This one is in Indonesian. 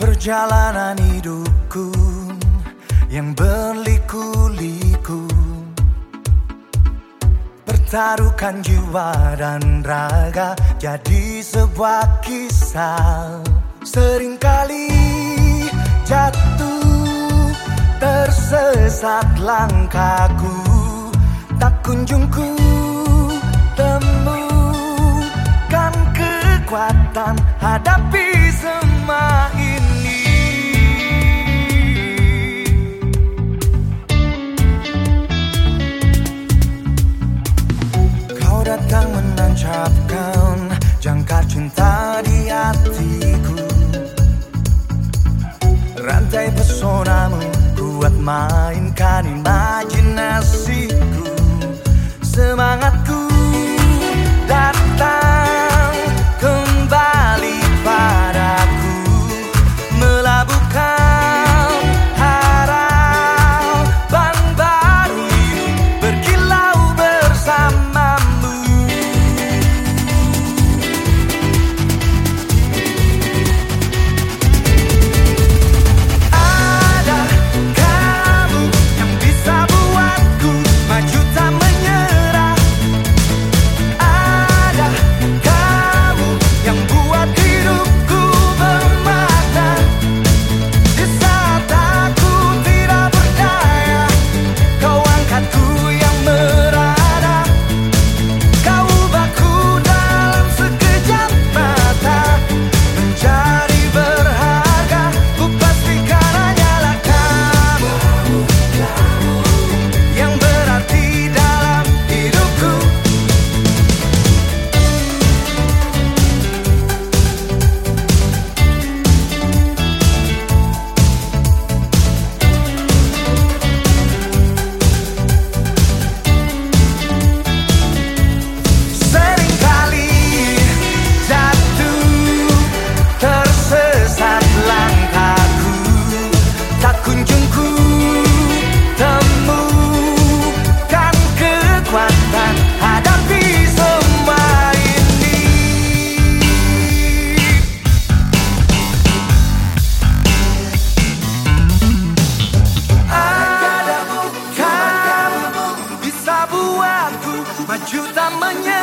Perjalanan hidupku yang berliku-liku. Pertaruhkan jiwa dan raga jadi sebuah kisah. Seringkali jatuh tersesat langkahku. Tak kunjungku temukan kekuatan hadapi ungkapkan jangkar cinta di hatiku. Rantai pesonamu kuat mainkan imajinasiku. Semangatku de da manhã.